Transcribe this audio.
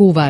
Cubar.